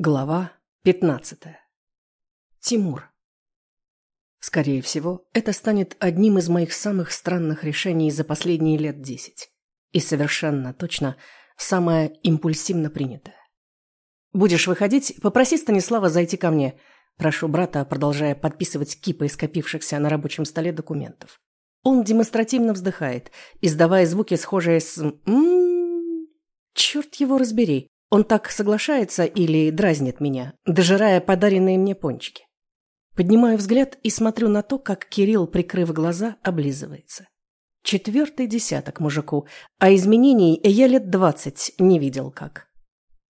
Глава 15. Тимур. Скорее всего, это станет одним из моих самых странных решений за последние лет десять. И совершенно точно самое импульсивно принятое. «Будешь выходить, попроси Станислава зайти ко мне», прошу брата, продолжая подписывать кипы скопившихся на рабочем столе документов. Он демонстративно вздыхает, издавая звуки, схожие с «м-м-м». Черт его разбери, он так соглашается или дразнит меня, дожирая подаренные мне пончики. Поднимаю взгляд и смотрю на то, как Кирилл, прикрыв глаза, облизывается. Четвертый десяток мужику, а изменений я лет двадцать не видел как.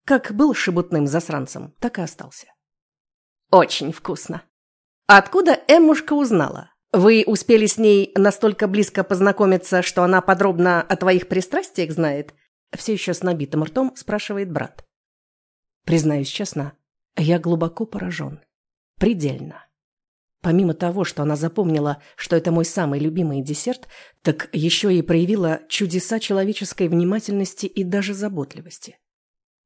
Как был шебутным засранцем, так и остался. Очень вкусно. Откуда Эммушка узнала? Вы успели с ней настолько близко познакомиться, что она подробно о твоих пристрастиях знает? Все еще с набитым ртом спрашивает брат. Признаюсь честно, я глубоко поражен. Предельно. Помимо того, что она запомнила, что это мой самый любимый десерт, так еще и проявила чудеса человеческой внимательности и даже заботливости.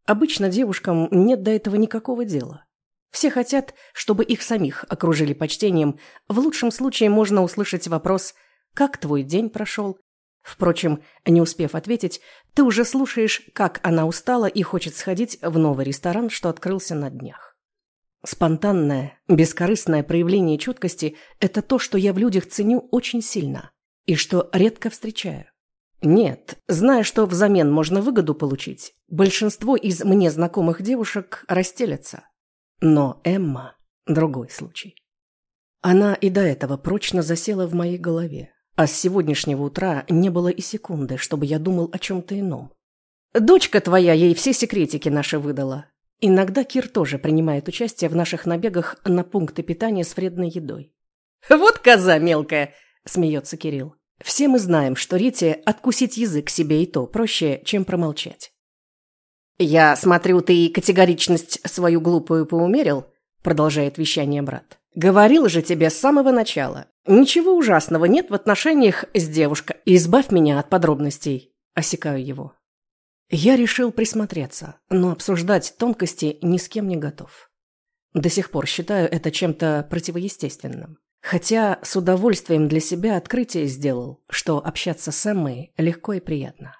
Обычно девушкам нет до этого никакого дела. Все хотят, чтобы их самих окружили почтением. В лучшем случае можно услышать вопрос «Как твой день прошел?» Впрочем, не успев ответить, ты уже слушаешь, как она устала и хочет сходить в новый ресторан, что открылся на днях. Спонтанное, бескорыстное проявление чуткости – это то, что я в людях ценю очень сильно и что редко встречаю. Нет, зная, что взамен можно выгоду получить, большинство из мне знакомых девушек расстелятся. Но Эмма – другой случай. Она и до этого прочно засела в моей голове, а с сегодняшнего утра не было и секунды, чтобы я думал о чем-то ином. Дочка твоя ей все секретики наши выдала. Иногда Кир тоже принимает участие в наших набегах на пункты питания с вредной едой. «Вот коза мелкая!» – смеется Кирилл. «Все мы знаем, что Рите откусить язык себе и то проще, чем промолчать». «Я смотрю, ты категоричность свою глупую поумерил?» – продолжает вещание брат. «Говорил же тебе с самого начала. Ничего ужасного нет в отношениях с девушкой. Избавь меня от подробностей. Осекаю его. Я решил присмотреться, но обсуждать тонкости ни с кем не готов. До сих пор считаю это чем-то противоестественным. Хотя с удовольствием для себя открытие сделал, что общаться с Эммой легко и приятно.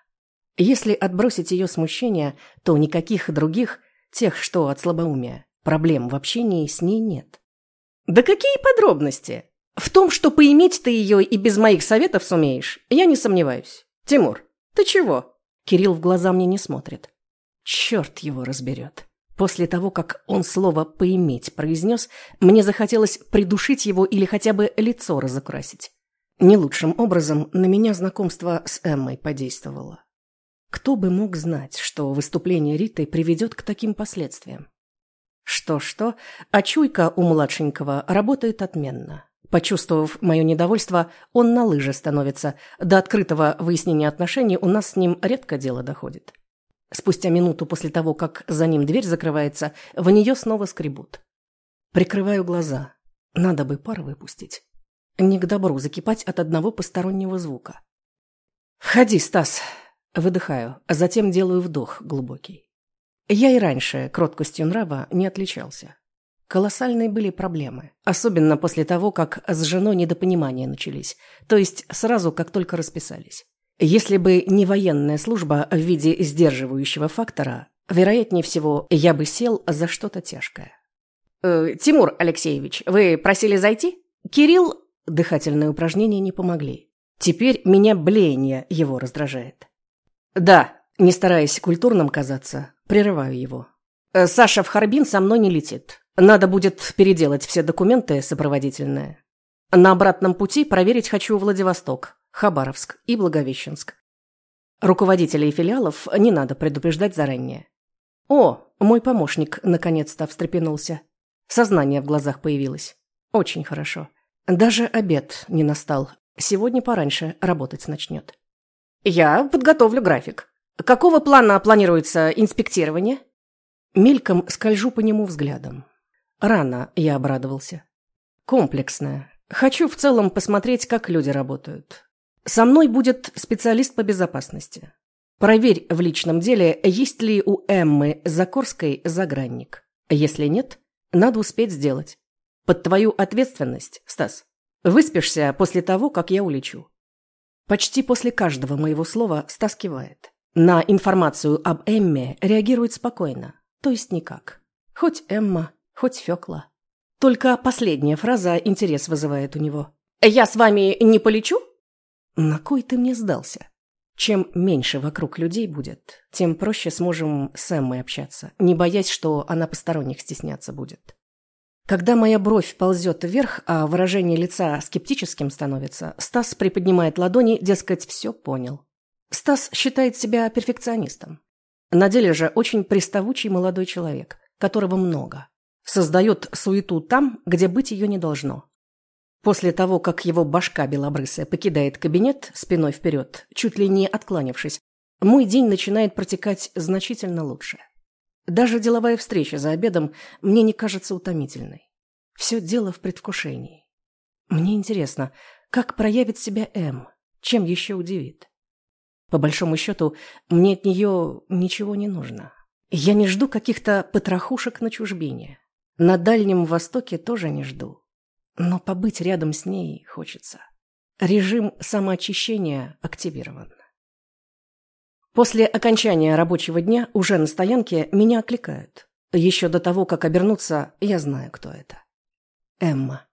Если отбросить ее смущение, то никаких других, тех, что от слабоумия, проблем в общении с ней нет. «Да какие подробности?» В том, что поиметь ты ее и без моих советов сумеешь, я не сомневаюсь. Тимур, ты чего? Кирилл в глаза мне не смотрит. Черт его разберет. После того, как он слово «поиметь» произнес, мне захотелось придушить его или хотя бы лицо разукрасить. Не лучшим образом на меня знакомство с Эммой подействовало. Кто бы мог знать, что выступление Риты приведет к таким последствиям? Что-что, а чуйка у младшенького работает отменно. Почувствовав мое недовольство, он на лыжи становится. До открытого выяснения отношений у нас с ним редко дело доходит. Спустя минуту после того, как за ним дверь закрывается, в нее снова скребут. Прикрываю глаза. Надо бы пар выпустить. Не к добру закипать от одного постороннего звука. «Входи, Стас!» Выдыхаю, а затем делаю вдох глубокий. Я и раньше кроткостью нрава не отличался. Колоссальные были проблемы. Особенно после того, как с женой недопонимания начались. То есть сразу, как только расписались. Если бы не военная служба в виде сдерживающего фактора, вероятнее всего, я бы сел за что-то тяжкое. «Э, «Тимур Алексеевич, вы просили зайти?» «Кирилл...» Дыхательные упражнения не помогли. Теперь меня блеяние его раздражает. «Да», не стараясь культурным казаться, прерываю его. «Э, «Саша в Харбин со мной не летит. Надо будет переделать все документы сопроводительные. На обратном пути проверить хочу Владивосток, Хабаровск и Благовещенск. Руководителей филиалов не надо предупреждать заранее. О, мой помощник наконец-то встрепенулся. Сознание в глазах появилось. Очень хорошо. Даже обед не настал. Сегодня пораньше работать начнет. Я подготовлю график. Какого плана планируется инспектирование? Мельком скольжу по нему взглядом. Рано я обрадовался. Комплексная. Хочу в целом посмотреть, как люди работают. Со мной будет специалист по безопасности. Проверь в личном деле, есть ли у Эммы Закорской загранник. Если нет, надо успеть сделать. Под твою ответственность, Стас. Выспишься после того, как я улечу. Почти после каждого моего слова Стас кивает. На информацию об Эмме реагирует спокойно, то есть никак. Хоть Эмма, хоть Фёкла. Только последняя фраза интерес вызывает у него. «Я с вами не полечу?» «На кой ты мне сдался?» Чем меньше вокруг людей будет, тем проще сможем с Эммой общаться, не боясь, что она посторонних стесняться будет. Когда моя бровь ползет вверх, а выражение лица скептическим становится, Стас приподнимает ладони, дескать, все понял. Стас считает себя перфекционистом. На деле же очень приставучий молодой человек, которого много. Создает суету там, где быть ее не должно. После того, как его башка белобрысая покидает кабинет спиной вперед, чуть ли не откланившись, мой день начинает протекать значительно лучше. Даже деловая встреча за обедом мне не кажется утомительной. Все дело в предвкушении. Мне интересно, как проявит себя М, чем еще удивит. По большому счету, мне от нее ничего не нужно. Я не жду каких-то потрохушек на чужбине. На Дальнем Востоке тоже не жду. Но побыть рядом с ней хочется. Режим самоочищения активирован. После окончания рабочего дня уже на стоянке меня окликают. Еще до того, как обернуться, я знаю, кто это. Эмма.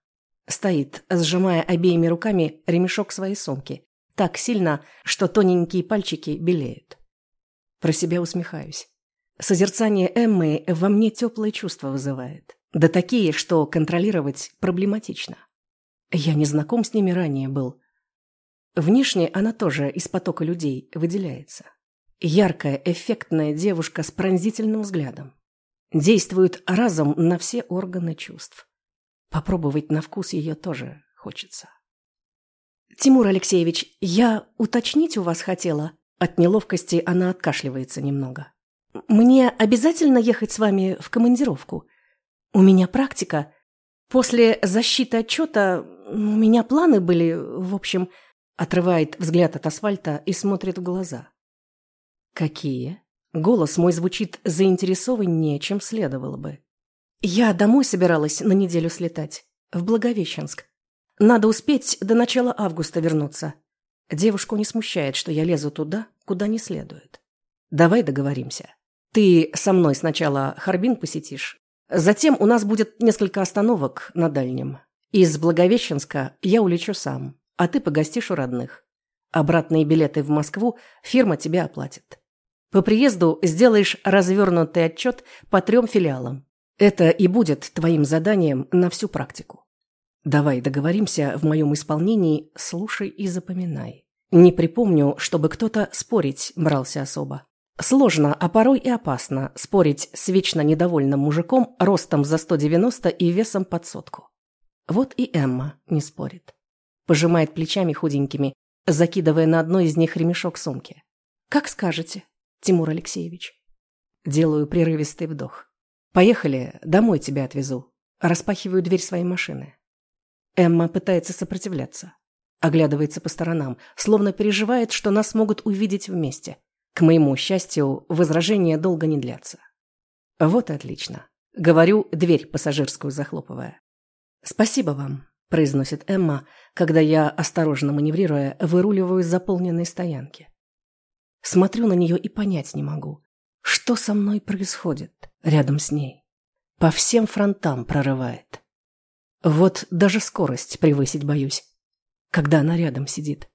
Стоит, сжимая обеими руками ремешок своей сумки. Так сильно, что тоненькие пальчики белеют. Про себя усмехаюсь. Созерцание Эммы во мне теплые чувства вызывает. Да такие, что контролировать проблематично. Я не знаком с ними ранее был. Внешне она тоже из потока людей выделяется. Яркая, эффектная девушка с пронзительным взглядом. Действует разом на все органы чувств. Попробовать на вкус ее тоже хочется. «Тимур Алексеевич, я уточнить у вас хотела?» От неловкости она откашливается немного. «Мне обязательно ехать с вами в командировку? У меня практика. После защиты отчета у меня планы были, в общем, отрывает взгляд от асфальта и смотрит в глаза. Какие? Голос мой звучит заинтересованнее, чем следовало бы. Я домой собиралась на неделю слетать, в Благовещенск. Надо успеть до начала августа вернуться. Девушку не смущает, что я лезу туда, куда не следует. Давай договоримся. Ты со мной сначала Харбин посетишь, Затем у нас будет несколько остановок на дальнем. Из Благовещенска я улечу сам, а ты погостишь у родных. Обратные билеты в Москву фирма тебе оплатит. По приезду сделаешь развернутый отчет по трем филиалам. Это и будет твоим заданием на всю практику. Давай договоримся в моем исполнении, слушай и запоминай. Не припомню, чтобы кто-то спорить брался особо. Сложно, а порой и опасно спорить с вечно недовольным мужиком ростом за 190 и весом под сотку. Вот и Эмма не спорит. Пожимает плечами худенькими, закидывая на одно из них ремешок сумки. «Как скажете, Тимур Алексеевич». Делаю прерывистый вдох. «Поехали, домой тебя отвезу». Распахиваю дверь своей машины. Эмма пытается сопротивляться. Оглядывается по сторонам, словно переживает, что нас могут увидеть вместе – к моему счастью, возражения долго не длятся. Вот и отлично. Говорю, дверь пассажирскую захлопывая. «Спасибо вам», – произносит Эмма, когда я, осторожно маневрируя, выруливаю из заполненной стоянки. Смотрю на нее и понять не могу, что со мной происходит рядом с ней. По всем фронтам прорывает. Вот даже скорость превысить боюсь, когда она рядом сидит.